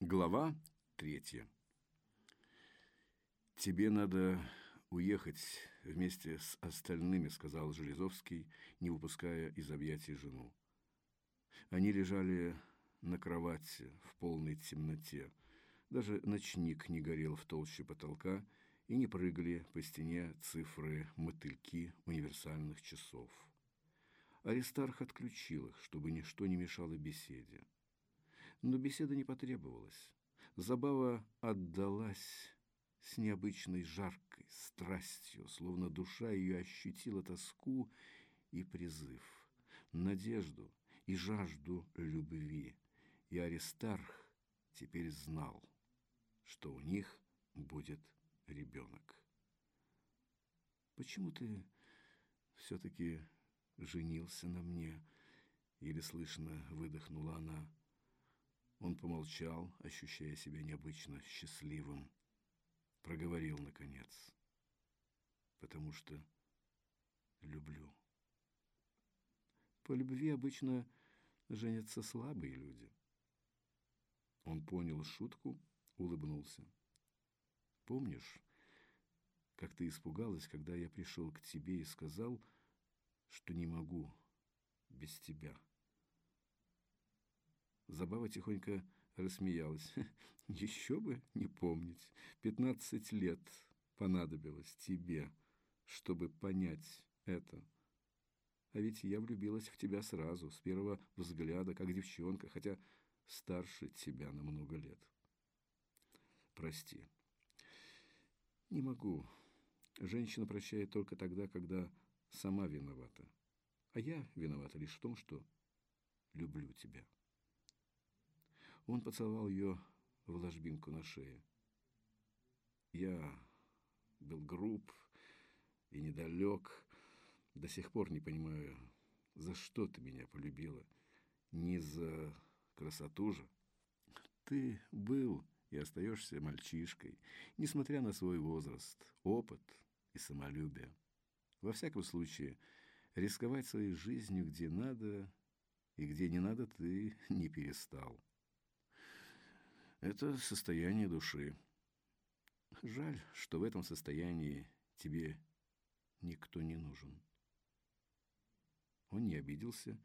Глава третья. «Тебе надо уехать вместе с остальными», — сказал Железовский, не выпуская из объятий жену. Они лежали на кровати в полной темноте. Даже ночник не горел в толще потолка, и не прыгали по стене цифры мотыльки универсальных часов. Аристарх отключил их, чтобы ничто не мешало беседе. Но беседа не потребовалась. Забава отдалась с необычной жаркой страстью, словно душа ее ощутила тоску и призыв, надежду и жажду любви. И Аристарх теперь знал, что у них будет ребенок. «Почему ты все-таки женился на мне?» Еле слышно выдохнула она. Он помолчал, ощущая себя необычно счастливым. Проговорил, наконец. Потому что люблю. По любви обычно женятся слабые люди. Он понял шутку, улыбнулся. Помнишь, как ты испугалась, когда я пришел к тебе и сказал, что не могу без тебя?» Забава тихонько рассмеялась. «Еще бы не помнить. Пятнадцать лет понадобилось тебе, чтобы понять это. А ведь я влюбилась в тебя сразу, с первого взгляда, как девчонка, хотя старше тебя на много лет. Прости. Не могу. Женщина прощает только тогда, когда сама виновата. А я виновата лишь в том, что люблю тебя». Он поцеловал ее в ложбинку на шее. Я был груб и недалек. До сих пор не понимаю, за что ты меня полюбила. Не за красоту же. Ты был и остаешься мальчишкой, несмотря на свой возраст, опыт и самолюбие. Во всяком случае, рисковать своей жизнью где надо и где не надо ты не перестал. Это состояние души. Жаль, что в этом состоянии тебе никто не нужен. Он не обиделся,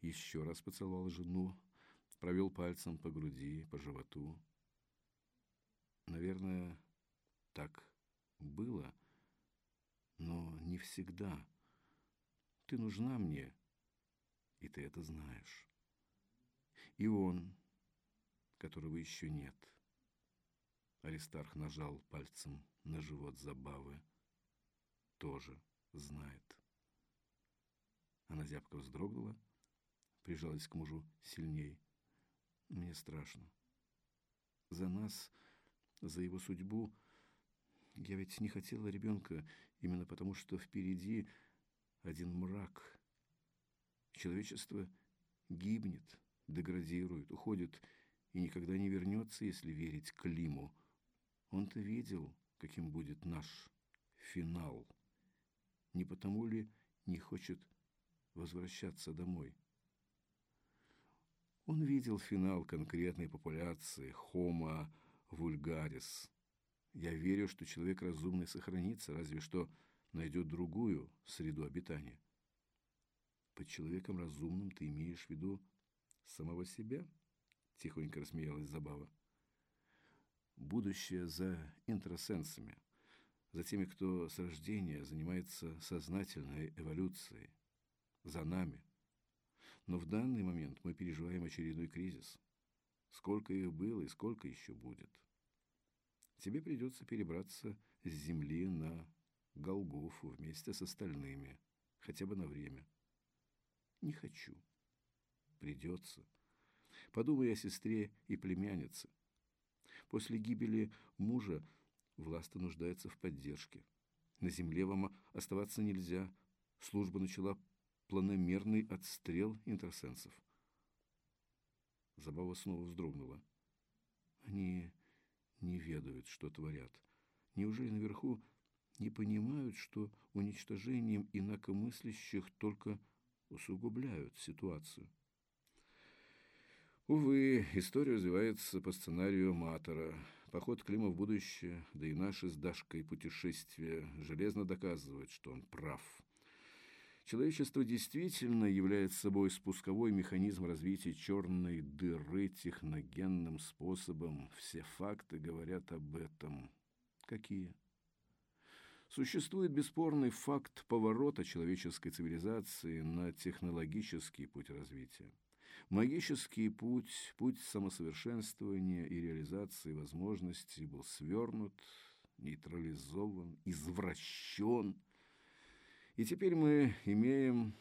еще раз поцеловал жену, провел пальцем по груди, по животу. Наверное, так было, но не всегда. Ты нужна мне, и ты это знаешь. И он которого еще нет. Аристарх нажал пальцем на живот Забавы. Тоже знает. Она зябко вздрогнула, прижалась к мужу сильней. Мне страшно. За нас, за его судьбу. Я ведь не хотела ребенка именно потому, что впереди один мрак. Человечество гибнет, деградирует, уходит и никогда не вернется, если верить Климу. Он-то видел, каким будет наш финал. Не потому ли не хочет возвращаться домой? Он видел финал конкретной популяции Homo vulgaris. Я верю, что человек разумный сохранится, разве что найдет другую среду обитания. Под человеком разумным ты имеешь в виду самого себя –— тихонько рассмеялась Забава. «Будущее за интросенсами, за теми, кто с рождения занимается сознательной эволюцией, за нами. Но в данный момент мы переживаем очередной кризис. Сколько их было и сколько еще будет. Тебе придется перебраться с земли на Голгофу вместе с остальными, хотя бы на время. Не хочу. Придется. Подумай о сестре и племяннице. После гибели мужа Власта нуждается в поддержке. На земле вам оставаться нельзя. Служба начала планомерный отстрел интерсенсов. Забава снова вздрогнула. Они не ведают, что творят. Неужели наверху не понимают, что уничтожением инакомыслящих только усугубляют ситуацию? Увы, история развивается по сценарию Матера. Поход Клима в будущее, да и наши с Дашкой путешествия железно доказывают, что он прав. Человечество действительно является собой спусковой механизм развития черной дыры техногенным способом. Все факты говорят об этом. Какие? Существует бесспорный факт поворота человеческой цивилизации на технологический путь развития. Магический путь, путь самосовершенствования и реализации возможностей был свернут, нейтрализован, извращен. И теперь мы имеем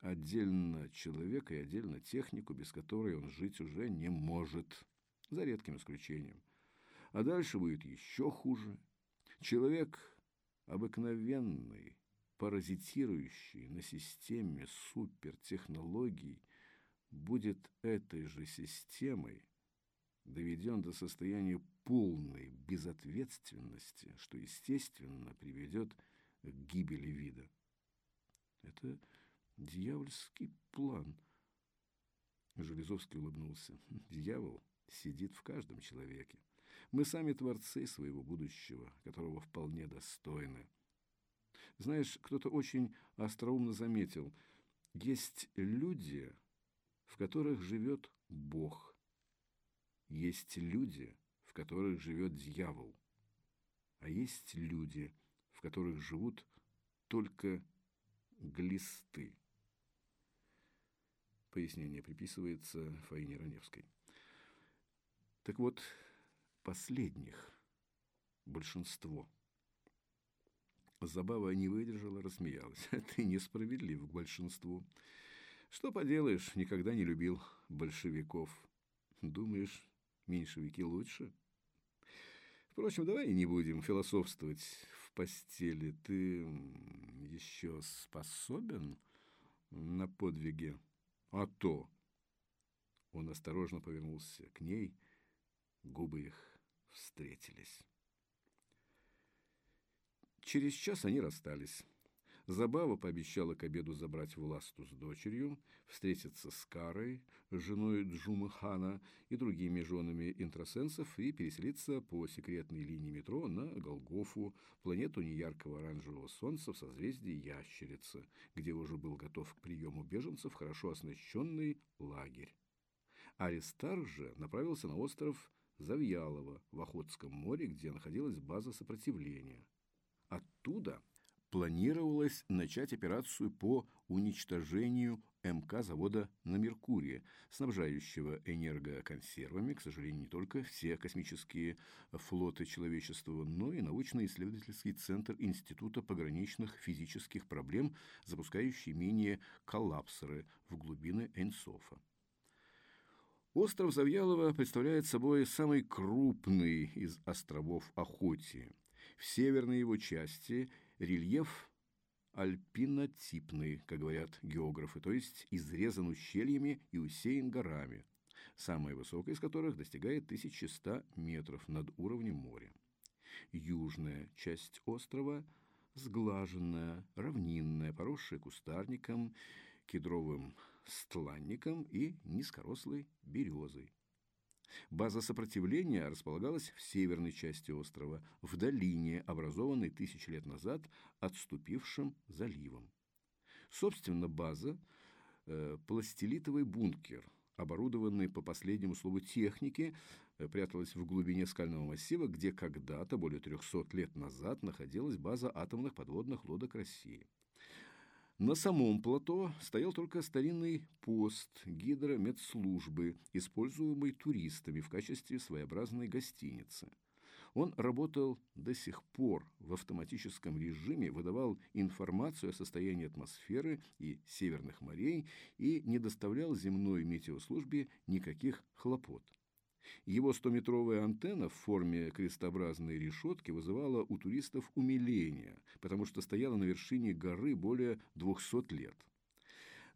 отдельно человека и отдельно технику, без которой он жить уже не может, за редким исключением. А дальше будет еще хуже. Человек обыкновенный, паразитирующий на системе супертехнологий, будет этой же системой доведен до состояния полной безответственности, что, естественно, приведет к гибели вида. Это дьявольский план. Железовский улыбнулся. Дьявол сидит в каждом человеке. Мы сами творцы своего будущего, которого вполне достойны. Знаешь, кто-то очень остроумно заметил, есть люди, в которых живет Бог. Есть люди, в которых живет дьявол. А есть люди, в которых живут только глисты. Пояснение приписывается Фаине Раневской. Так вот, последних большинство. Забава не выдержала, рассмеялась. Ты несправедлив к большинству. Что поделаешь, никогда не любил большевиков. Думаешь, меньшевики лучше? Впрочем, давай не будем философствовать в постели. Ты еще способен на подвиги? А то. Он осторожно повернулся к ней, губы их встретились. Через час они расстались. Забава пообещала к обеду забрать Власту с дочерью, встретиться с Карой, женой Джумы Хана и другими женами интросенсов и переселиться по секретной линии метро на Голгофу, планету неяркого оранжевого солнца в созвездии Ящерицы, где уже был готов к приему беженцев хорошо оснащенный лагерь. Аристар же направился на остров Завьялово в Охотском море, где находилась база сопротивления. Оттуда – планировалось начать операцию по уничтожению МК завода на Меркурии, снабжающего энергоконсервами, к сожалению, не только все космические флоты человечества, но и научно-исследовательский центр Института пограничных физических проблем, запускающий менее коллапсоры в глубины Эйнсофа. Остров Завьялова представляет собой самый крупный из островов Охотии. В северной его части – Рельеф альпинотипный, как говорят географы, то есть изрезан ущельями и усеян горами, самая высокая из которых достигает 1100 метров над уровнем моря. Южная часть острова сглаженная, равнинная, поросшая кустарником, кедровым стланником и низкорослой березой. База сопротивления располагалась в северной части острова, в долине, образованной тысячи лет назад отступившим заливом. Собственно, база э, – пластилитовый бункер, оборудованный по последнему слову техники, э, пряталась в глубине скального массива, где когда-то, более 300 лет назад, находилась база атомных подводных лодок России – на самом плато стоял только старинный пост гидромедслужбы, используемый туристами в качестве своеобразной гостиницы. Он работал до сих пор в автоматическом режиме, выдавал информацию о состоянии атмосферы и северных морей и не доставлял земной метеослужбе никаких хлопот. Его 100-метровая антенна в форме крестообразной решетки вызывала у туристов умиление, потому что стояла на вершине горы более 200 лет.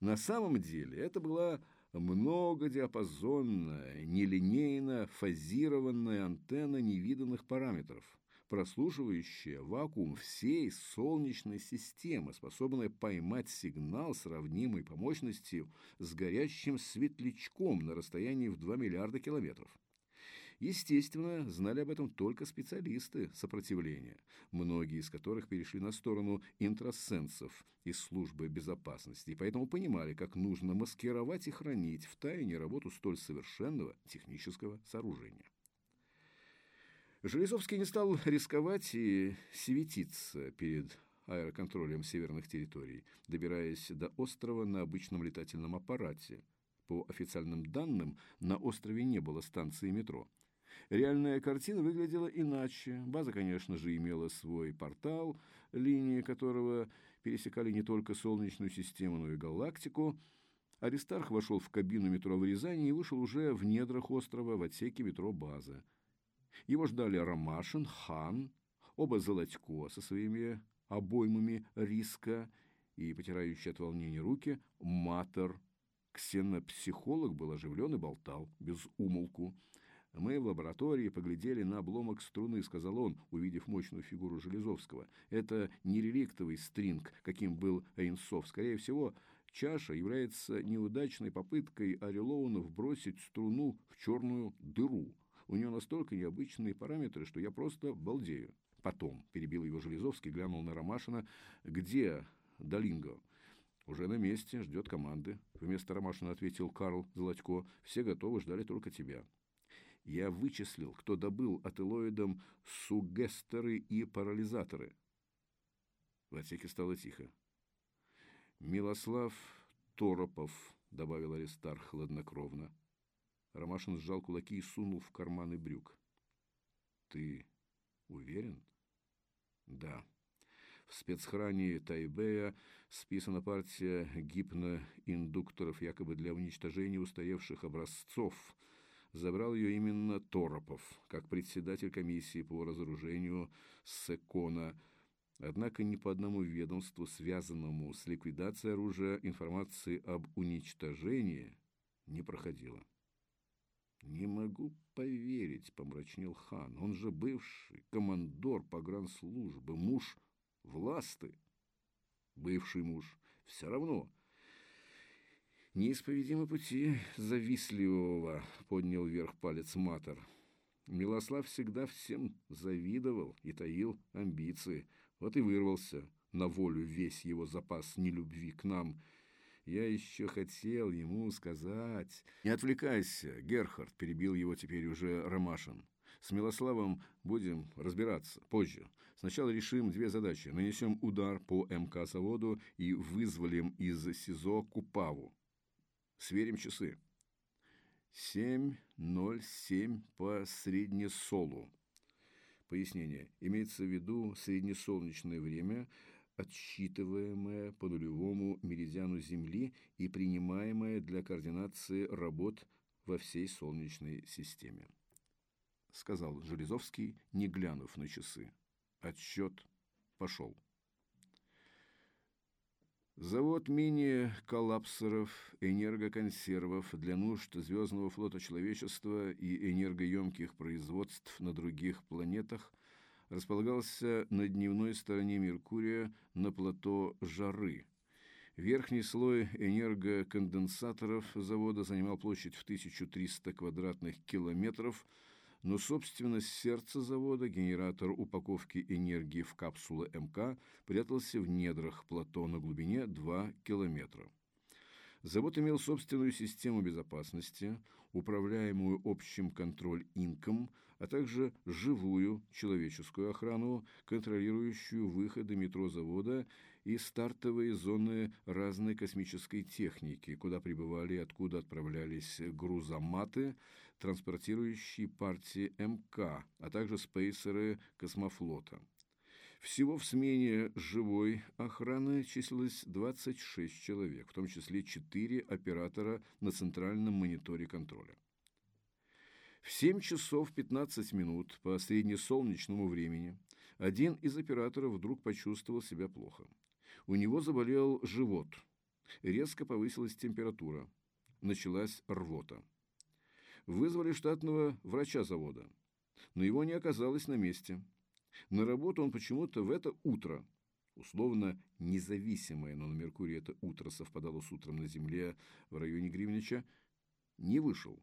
На самом деле это была многодиапазонная, нелинейно фазированная антенна невиданных параметров, прослушивающая вакуум всей Солнечной системы, способная поймать сигнал, сравнимый по мощности с горящим светлячком на расстоянии в 2 миллиарда километров. Естественно, знали об этом только специалисты сопротивления, многие из которых перешли на сторону интросенсов из службы безопасности, и поэтому понимали, как нужно маскировать и хранить в тайне работу столь совершенного технического сооружения. Железовский не стал рисковать и светиться перед аэроконтролем северных территорий, добираясь до острова на обычном летательном аппарате. По официальным данным, на острове не было станции метро. Реальная картина выглядела иначе. База, конечно же, имела свой портал, линии которого пересекали не только Солнечную систему, но и галактику. Аристарх вошел в кабину метро в Рязани и вышел уже в недрах острова в отсеке метро «База». Его ждали Ромашин, Хан, оба Золотько со своими обоймами риска и потирающие от волнения руки Матер. Ксенопсихолог был оживлен и болтал, без умолку. «Мы в лаборатории поглядели на обломок струны», — сказал он, увидев мощную фигуру Железовского. «Это не реликтовый стринг, каким был Эйнсов. Скорее всего, чаша является неудачной попыткой Орелоунов бросить струну в черную дыру. У нее настолько необычные параметры, что я просто балдею. Потом, перебил его Железовский, глянул на Ромашина, где Долинго? Уже на месте, ждет команды. Вместо Ромашина ответил Карл Золотько. Все готовы, ждали только тебя. Я вычислил, кто добыл ателоидом сугестеры и парализаторы. В отсеке стало тихо. Милослав Торопов, добавил Аристарх хладнокровно. Ромашин сжал кулаки и сунул в карманы брюк. «Ты уверен?» «Да». В спецхране Тайбэя списана партия гипноиндукторов якобы для уничтожения устаревших образцов. Забрал ее именно Торопов, как председатель комиссии по разоружению Секона. Однако ни по одному ведомству, связанному с ликвидацией оружия, информации об уничтожении не проходило. «Не могу поверить», — помрачнел хан. «Он же бывший командор погранслужбы, муж власты». «Бывший муж. Все равно». «Неисповедимы пути завистливого», — поднял вверх палец Матер. Милослав всегда всем завидовал и таил амбиции. Вот и вырвался на волю весь его запас нелюбви к нам — я еще хотел ему сказать... Не отвлекайся, Герхард, перебил его теперь уже Ромашин. С Милославом будем разбираться позже. Сначала решим две задачи. Нанесем удар по МК-заводу и вызволим из СИЗО Купаву. Сверим часы. 7.07 по среднесолу. Пояснение. Имеется в виду среднесолнечное время – отсчитываемое по нулевому меридиану Земли и принимаемое для координации работ во всей Солнечной системе. Сказал Железовский, не глянув на часы. Отсчет пошел. Завод мини-коллапсеров, энергоконсервов для нужд Звездного флота человечества и энергоемких производств на других планетах – располагался на дневной стороне Меркурия на плато Жары. Верхний слой энергоконденсаторов завода занимал площадь в 1300 квадратных километров, но, собственно, сердце завода, генератор упаковки энергии в капсулы МК, прятался в недрах плато на глубине 2 километра. Завод имел собственную систему безопасности, управляемую общим контроль инком, а также живую человеческую охрану, контролирующую выходы метро завода и стартовые зоны разной космической техники, куда прибывали и откуда отправлялись грузоматы, транспортирующие партии МК, а также спейсеры космофлота. Всего в смене живой охраны числилось 26 человек, в том числе 4 оператора на центральном мониторе контроля. В 7 часов 15 минут по среднесолнечному времени один из операторов вдруг почувствовал себя плохо. У него заболел живот, резко повысилась температура, началась рвота. Вызвали штатного врача завода, но его не оказалось на месте – На работу он почему-то в это утро, условно независимое, но на Меркурии это утро совпадало с утром на Земле в районе Гривнича, не вышел.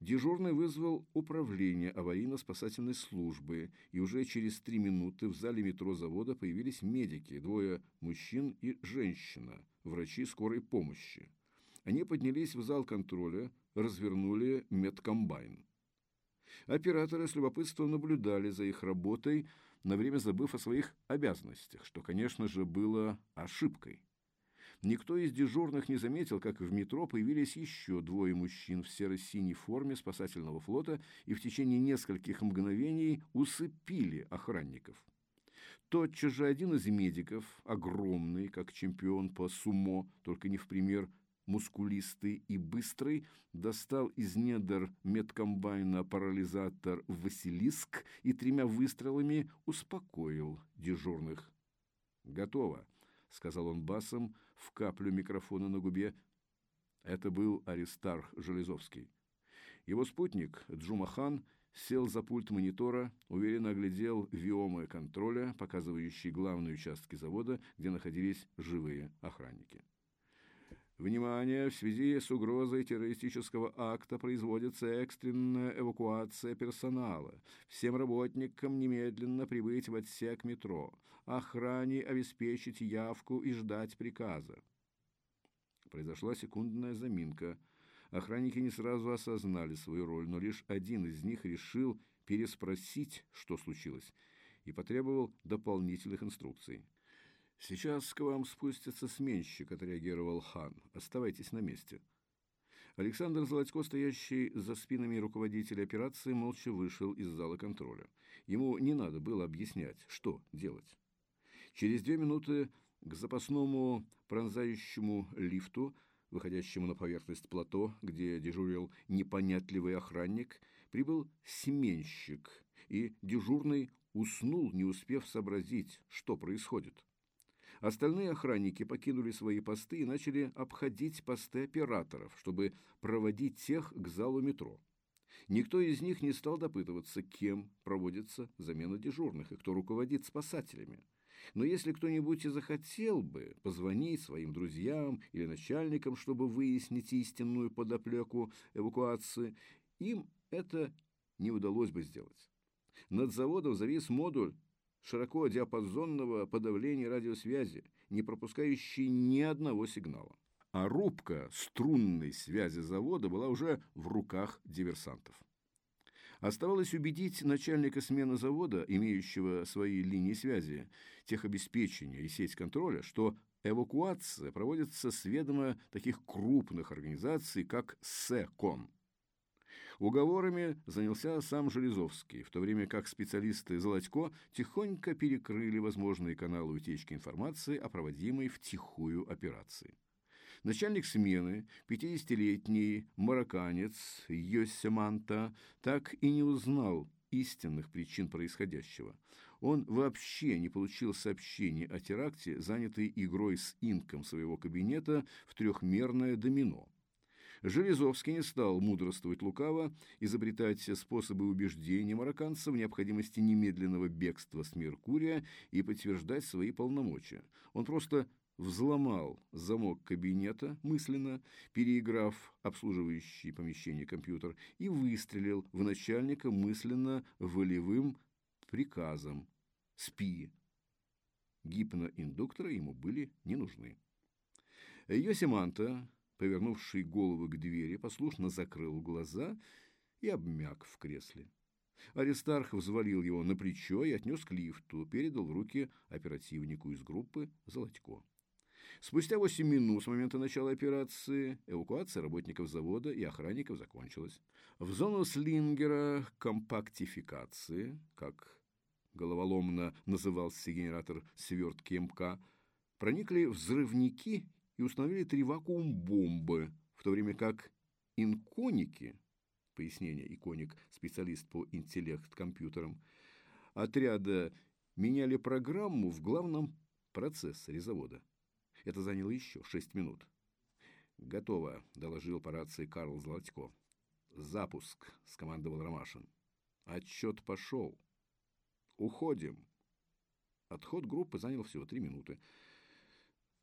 Дежурный вызвал управление аварийно-спасательной службы, и уже через три минуты в зале метро завода появились медики, двое мужчин и женщина, врачи скорой помощи. Они поднялись в зал контроля, развернули медкомбайн. Операторы с любопытством наблюдали за их работой, на время забыв о своих обязанностях, что, конечно же, было ошибкой. Никто из дежурных не заметил, как в метро появились еще двое мужчин в серо-синей форме спасательного флота и в течение нескольких мгновений усыпили охранников. Тотчас же один из медиков, огромный, как чемпион по сумо, только не в пример мускулистый и быстрый, достал из недр медкомбайна парализатор «Василиск» и тремя выстрелами успокоил дежурных. «Готово», — сказал он басом в каплю микрофона на губе. Это был Аристарх Железовский. Его спутник Джумахан сел за пульт монитора, уверенно оглядел виомы контроля, показывающие главные участки завода, где находились живые охранники. Внимание! В связи с угрозой террористического акта производится экстренная эвакуация персонала. Всем работникам немедленно прибыть в отсек метро. Охране обеспечить явку и ждать приказа. Произошла секундная заминка. Охранники не сразу осознали свою роль, но лишь один из них решил переспросить, что случилось, и потребовал дополнительных инструкций. «Сейчас к вам спустится сменщик», – отреагировал хан. «Оставайтесь на месте». Александр Золотько, стоящий за спинами руководителя операции, молча вышел из зала контроля. Ему не надо было объяснять, что делать. Через две минуты к запасному пронзающему лифту, выходящему на поверхность плато, где дежурил непонятливый охранник, прибыл сменщик, и дежурный уснул, не успев сообразить, что происходит. Остальные охранники покинули свои посты и начали обходить посты операторов, чтобы проводить тех к залу метро. Никто из них не стал допытываться, кем проводится замена дежурных и кто руководит спасателями. Но если кто-нибудь и захотел бы позвонить своим друзьям или начальникам, чтобы выяснить истинную подоплеку эвакуации, им это не удалось бы сделать. Над заводом завис модуль широкодиапазонного подавления радиосвязи, не пропускающий ни одного сигнала. А рубка струнной связи завода была уже в руках диверсантов. Оставалось убедить начальника смены завода, имеющего свои линии связи, техобеспечения и сеть контроля, что эвакуация проводится с ведома таких крупных организаций, как СЭКОН – Уговорами занялся сам Железовский, в то время как специалисты Золотько тихонько перекрыли возможные каналы утечки информации о проводимой втихую операции. Начальник смены, 50-летний марокканец Йосеманта, так и не узнал истинных причин происходящего. Он вообще не получил сообщений о теракте, занятый игрой с инком своего кабинета в трехмерное домино – Железовский не стал мудрствовать лукаво, изобретать способы убеждения марокканцев в необходимости немедленного бегства с Меркурия и подтверждать свои полномочия. Он просто взломал замок кабинета мысленно, переиграв обслуживающий помещение компьютер, и выстрелил в начальника мысленно волевым приказом «Спи». Гипноиндукторы ему были не нужны. Йосиманта повернувший голову к двери, послушно закрыл глаза и обмяк в кресле. Аристарх взвалил его на плечо и отнес к лифту, передал в руки оперативнику из группы Золотько. Спустя 8 минут с момента начала операции эвакуация работников завода и охранников закончилась. В зону слингера компактификации, как головоломно назывался генератор свертки МК, проникли взрывники и установили три вакуум-бомбы, в то время как инконики, пояснение иконик, специалист по интеллект-компьютерам, отряда меняли программу в главном процессоре завода. Это заняло еще шесть минут. «Готово», – доложил по рации Карл Золотько. «Запуск», – скомандовал Ромашин. «Отчет пошел». Уходим!» Отход группы занял всего три минуты.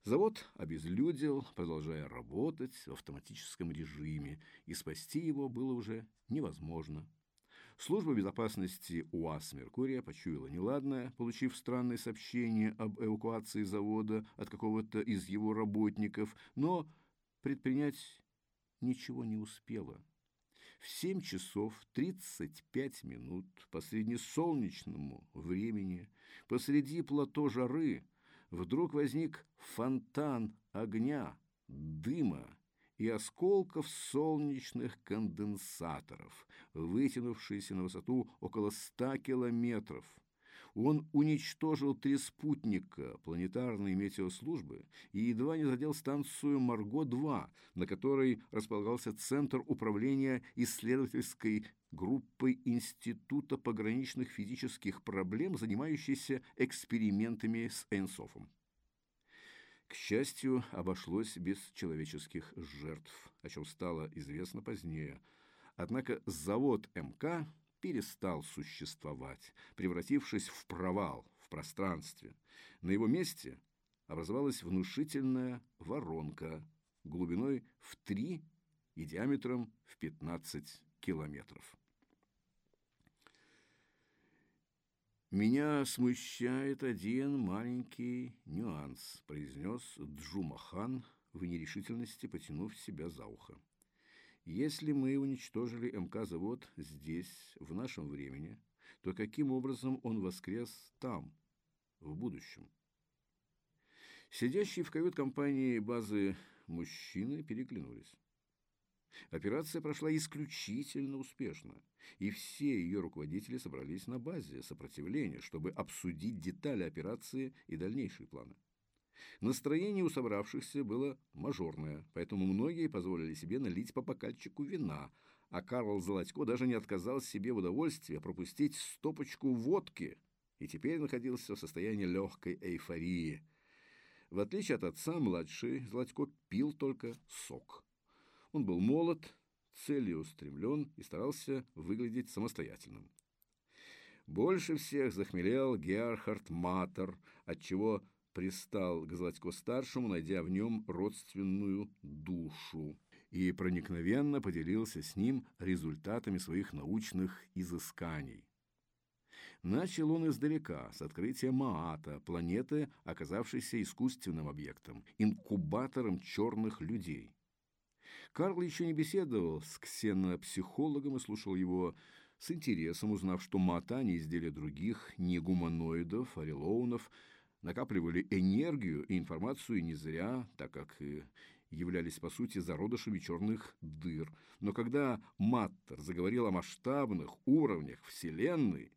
Завод обезлюдил, продолжая работать в автоматическом режиме, и спасти его было уже невозможно. Служба безопасности УАЗ «Меркурия» почуяла неладное, получив странное сообщение об эвакуации завода от какого-то из его работников, но предпринять ничего не успела. В 7 часов 35 минут по среднесолнечному времени посреди плато жары вдруг возник фонтан огня, дыма и осколков солнечных конденсаторов, вытянувшийся на высоту около 100 километров. Он уничтожил три спутника планетарной метеослужбы и едва не задел станцию Марго-2, на которой располагался Центр управления исследовательской группой Института пограничных физических проблем, занимающейся экспериментами с Эйнсофом. К счастью, обошлось без человеческих жертв, о чем стало известно позднее. Однако завод МК перестал существовать, превратившись в провал в пространстве. На его месте образовалась внушительная воронка глубиной в 3 и диаметром в 15 километров. «Меня смущает один маленький нюанс», – произнес Джумахан в нерешительности, потянув себя за ухо. «Если мы уничтожили МК-завод здесь, в нашем времени, то каким образом он воскрес там, в будущем?» Сидящие в кают-компании базы мужчины переглянулись. Операция прошла исключительно успешно, и все ее руководители собрались на базе сопротивления, чтобы обсудить детали операции и дальнейшие планы. Настроение у собравшихся было мажорное, поэтому многие позволили себе налить по бокальчику вина, а Карл Золотько даже не отказал себе в удовольствии пропустить стопочку водки и теперь находился в состоянии легкой эйфории. В отличие от отца, младший Золотько пил только сок. Он был молод, целеустремлен и старался выглядеть самостоятельным. Больше всех захмелел Герхард Матер, отчего пристал к Златько-старшему, найдя в нем родственную душу, и проникновенно поделился с ним результатами своих научных изысканий. Начал он издалека, с открытия Маата, планеты, оказавшейся искусственным объектом, инкубатором черных людей. Карл еще не беседовал с ксенопсихологом и слушал его с интересом, узнав, что матани изделия других негуманоидов, орелоунов, накапливали энергию и информацию не зря, так как являлись, по сути, зародышами черных дыр. Но когда Маттер заговорил о масштабных уровнях Вселенной,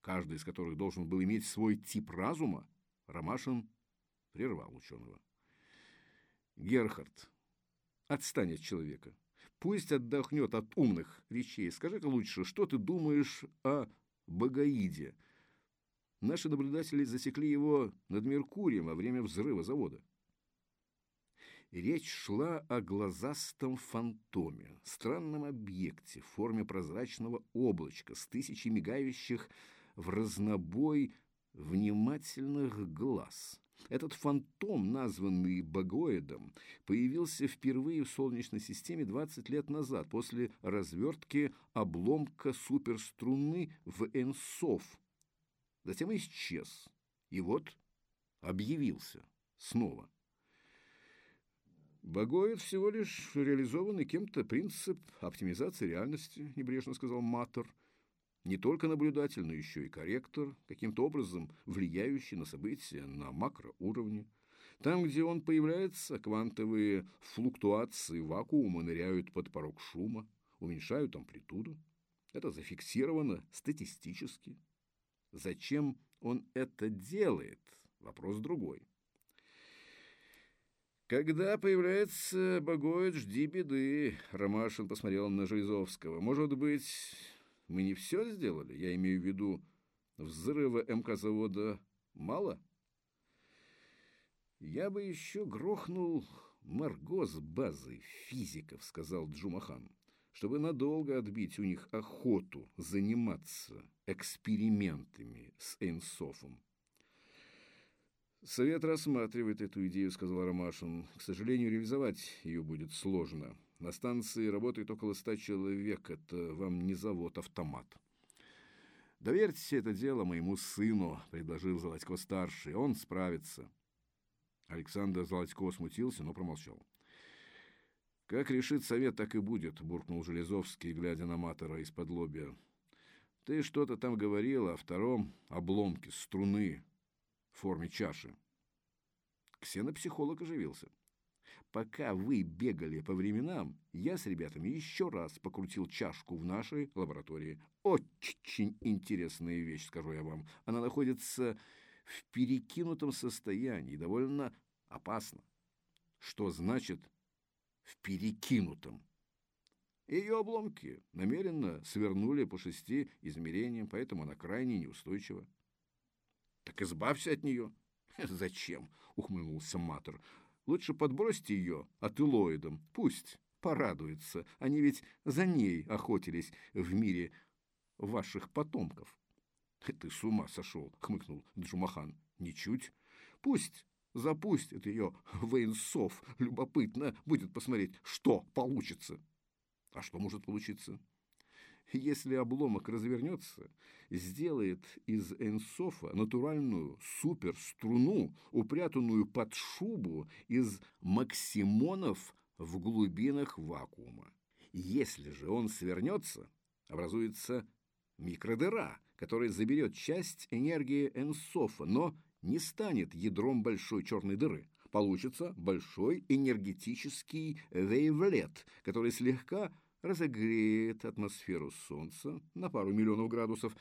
каждый из которых должен был иметь свой тип разума, Ромашин прервал ученого. Герхард, Отстань от человека. Пусть отдохнет от умных речей. Скажи-ка лучше, что ты думаешь о Багаиде? Наши наблюдатели засекли его над Меркурием во время взрыва завода. Речь шла о глазастом фантоме, странном объекте в форме прозрачного облачка с тысячей мигающих в разнобой внимательных глаз. Этот фантом, названный Богоидом, появился впервые в Солнечной системе 20 лет назад, после развертки обломка суперструны в Энсов. Затем исчез. И вот объявился снова. Богоид всего лишь реализованный кем-то принцип оптимизации реальности, небрежно сказал Матер – не только наблюдатель, но еще и корректор, каким-то образом влияющий на события на макроуровне. Там, где он появляется, квантовые флуктуации вакуума ныряют под порог шума, уменьшают амплитуду. Это зафиксировано статистически. Зачем он это делает? Вопрос другой. Когда появляется Богоид, жди беды, Ромашин посмотрел на Железовского. Может быть, мы не все сделали? Я имею в виду, взрыва МК-завода мало? Я бы еще грохнул Марго с базы физиков, сказал Джумахан, чтобы надолго отбить у них охоту заниматься экспериментами с Эйнсофом. «Совет рассматривает эту идею», — сказал Ромашин. «К сожалению, реализовать ее будет сложно. На станции работает около ста человек. Это вам не завод-автомат». «Доверьте это дело моему сыну», — предложил Золотько-старший. «Он справится». Александр Золотько смутился, но промолчал. «Как решит совет, так и будет», — буркнул Железовский, глядя на Матера из-под лобья. «Ты что-то там говорил о втором обломке струны в форме чаши». Ксенопсихолог оживился. Пока вы бегали по временам, я с ребятами еще раз покрутил чашку в нашей лаборатории. Очень интересная вещь, скажу я вам. Она находится в перекинутом состоянии, довольно опасно. Что значит в перекинутом. Ее обломки намеренно свернули по шести измерениям, поэтому она крайне неустойчива. Так избавься от нее. Зачем? ухмыльнулся Матер. Лучше подбросьте ее атылоидом. Пусть порадуется. Они ведь за ней охотились в мире ваших потомков. Ты с ума сошел, хмыкнул Джумахан. Ничуть. Пусть запустит ее Вейнсов. Любопытно будет посмотреть, что получится. А что может получиться? Если обломок развернется, сделает из Энсофа натуральную суперструну, упрятанную под шубу из максимонов в глубинах вакуума. Если же он свернется, образуется микродыра, которая заберет часть энергии Энсофа, но не станет ядром большой черной дыры. Получится большой энергетический вейвлет, который слегка разогреет атмосферу Солнца на пару миллионов градусов,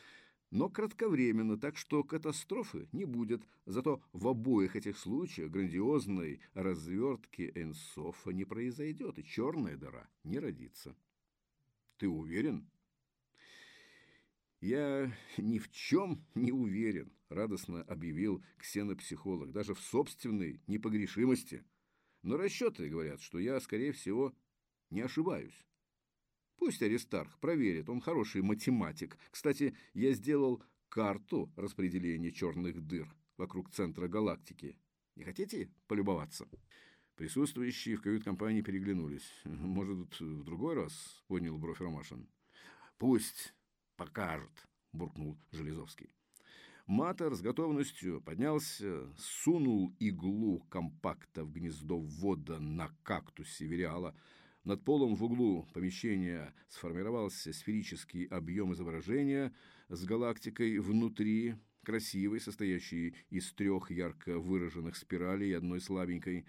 но кратковременно, так что катастрофы не будет. Зато в обоих этих случаях грандиозной развертки Энсофа не произойдет, и черная дыра не родится. Ты уверен? «Я ни в чем не уверен», – радостно объявил ксенопсихолог, «даже в собственной непогрешимости. Но расчеты говорят, что я, скорее всего, не ошибаюсь. Пусть Аристарх проверит, он хороший математик. Кстати, я сделал карту распределения черных дыр вокруг центра галактики. Не хотите полюбоваться?» Присутствующие в кают-компании переглянулись. «Может, в другой раз?» – поднял бровь Ромашин. «Пусть покажет», – буркнул Железовский. Матер с готовностью поднялся, сунул иглу компакта в гнездо ввода на кактусе Вериала. Над полом в углу помещения сформировался сферический объем изображения с галактикой внутри, красивый, состоящий из трех ярко выраженных спиралей и одной слабенькой.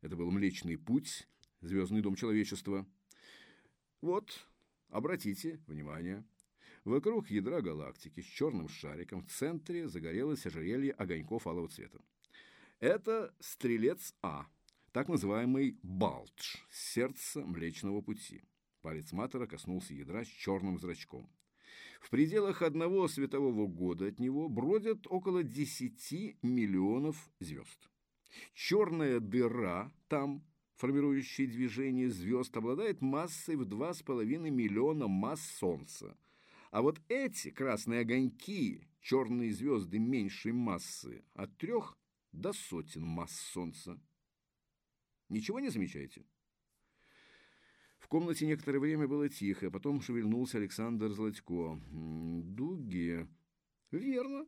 Это был Млечный Путь, звездный дом человечества. Вот, обратите внимание. Вокруг ядра галактики с черным шариком в центре загорелось ожерелье огоньков алого цвета. Это стрелец А, так называемый Балдж, сердце Млечного Пути. Палец Матера коснулся ядра с черным зрачком. В пределах одного светового года от него бродят около 10 миллионов звезд. Черная дыра там, формирующая движение звезд, обладает массой в 2,5 миллиона масс Солнца – а вот эти красные огоньки, черные звезды меньшей массы, от трех до сотен масс Солнца. Ничего не замечаете? В комнате некоторое время было тихо, потом шевельнулся Александр Золотько. Дуги. Верно.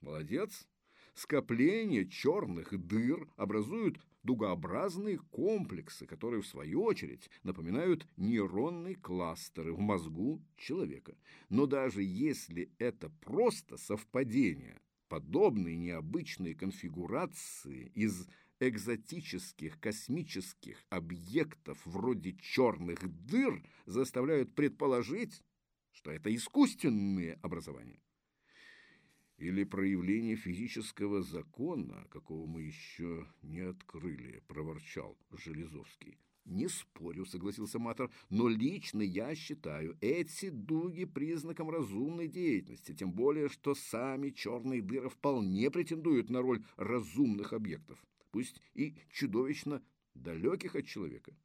Молодец. Скопление черных дыр образуют дугообразные комплексы, которые, в свою очередь, напоминают нейронные кластеры в мозгу человека. Но даже если это просто совпадение, подобные необычные конфигурации из экзотических космических объектов вроде черных дыр заставляют предположить, что это искусственные образования или проявление физического закона, какого мы еще не открыли, проворчал Железовский. Не спорю, согласился Матер, но лично я считаю эти дуги признаком разумной деятельности, тем более, что сами черные дыры вполне претендуют на роль разумных объектов, пусть и чудовищно далеких от человека.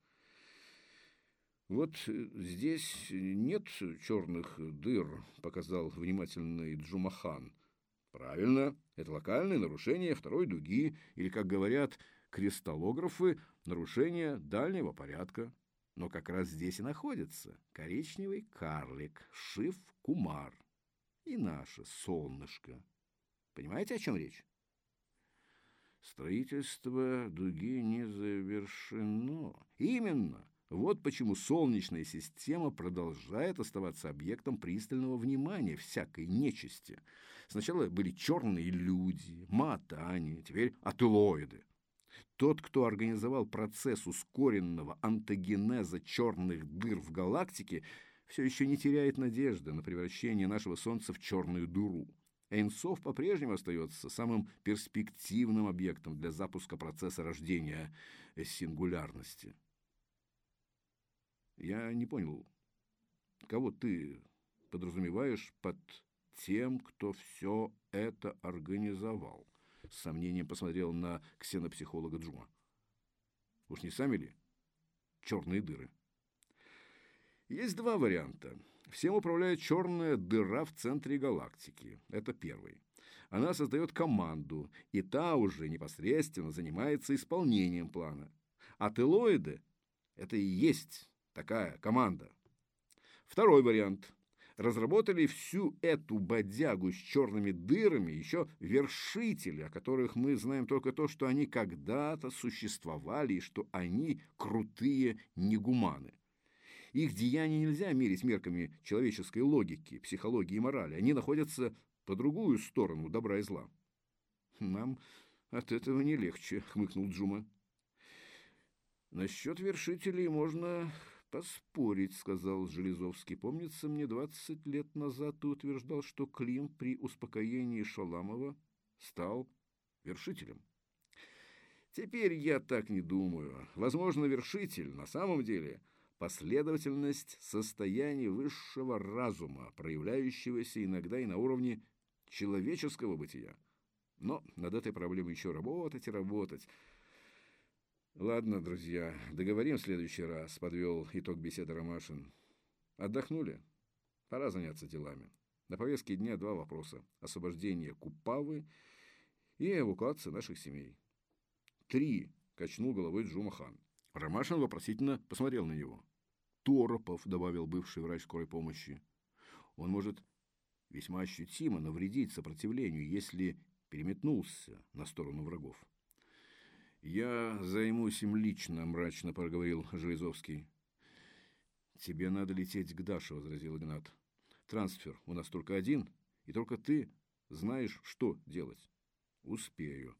Вот э, здесь нет черных дыр, показал внимательный Джумахан. Правильно, это локальное нарушение второй дуги, или, как говорят кристаллографы, нарушение дальнего порядка. Но как раз здесь и находится коричневый карлик, Шиф Кумар и наше солнышко. Понимаете, о чем речь? Строительство дуги не завершено. Именно. Вот почему Солнечная система продолжает оставаться объектом пристального внимания всякой нечисти. Сначала были черные люди, матани, теперь ателоиды. Тот, кто организовал процесс ускоренного антогенеза черных дыр в галактике, все еще не теряет надежды на превращение нашего Солнца в черную дыру. Эйнсов по-прежнему остается самым перспективным объектом для запуска процесса рождения сингулярности. Я не понял, кого ты подразумеваешь под тем, кто все это организовал? С сомнением посмотрел на ксенопсихолога Джума. Уж не сами ли? Черные дыры. Есть два варианта. Всем управляет черная дыра в центре галактики. Это первый. Она создает команду, и та уже непосредственно занимается исполнением плана. А телоиды – это и есть такая команда. Второй вариант. Разработали всю эту бодягу с черными дырами еще вершители, о которых мы знаем только то, что они когда-то существовали и что они крутые негуманы. Их деяния нельзя мерить мерками человеческой логики, психологии и морали. Они находятся по другую сторону добра и зла. «Нам от этого не легче», — хмыкнул Джума. «Насчет вершителей можно поспорить», — сказал Железовский. «Помнится, мне двадцать лет назад ты утверждал, что Клим при успокоении Шаламова стал вершителем». Теперь я так не думаю. Возможно, вершитель на самом деле последовательность состояний высшего разума, проявляющегося иногда и на уровне человеческого бытия. Но над этой проблемой еще работать и работать. Ладно, друзья, договорим в следующий раз, подвел итог беседы Ромашин. Отдохнули? Пора заняться делами. На повестке дня два вопроса. Освобождение Купавы и эвакуация наших семей. Три, качнул головой Джумахан. Ромашин вопросительно посмотрел на него. Торопов, добавил бывший врач скорой помощи. Он может весьма ощутимо навредить сопротивлению, если переметнулся на сторону врагов. «Я займусь им лично», — мрачно проговорил Железовский. «Тебе надо лететь к Даше», — возразил Игнат. «Трансфер у нас только один, и только ты знаешь, что делать». «Успею».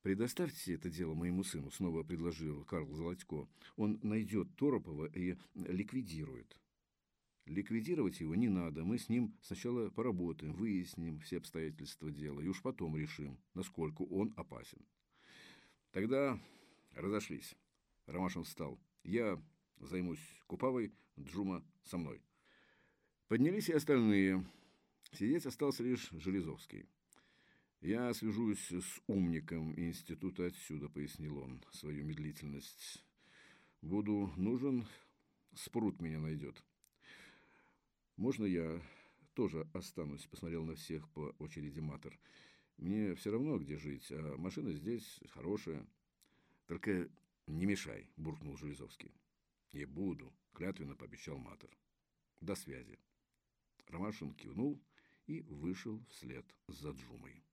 «Предоставьте это дело моему сыну», — снова предложил Карл Золотько. «Он найдет Торопова и ликвидирует». «Ликвидировать его не надо. Мы с ним сначала поработаем, выясним все обстоятельства дела, и уж потом решим, насколько он опасен». Тогда разошлись. Ромашин встал. «Я займусь Купавой, Джума со мной». Поднялись и остальные. Сидеть остался лишь Железовский. «Я свяжусь с умником института отсюда», — пояснил он свою медлительность. «Буду нужен, спрут меня найдет». «Можно я тоже останусь?» — посмотрел на всех по очереди Матер. «Мне все равно, где жить, а машина здесь хорошая». «Только не мешай», — буркнул Железовский. «Не буду», — клятвенно пообещал Матер. «До связи». Ромашин кивнул и вышел вслед за Джумой.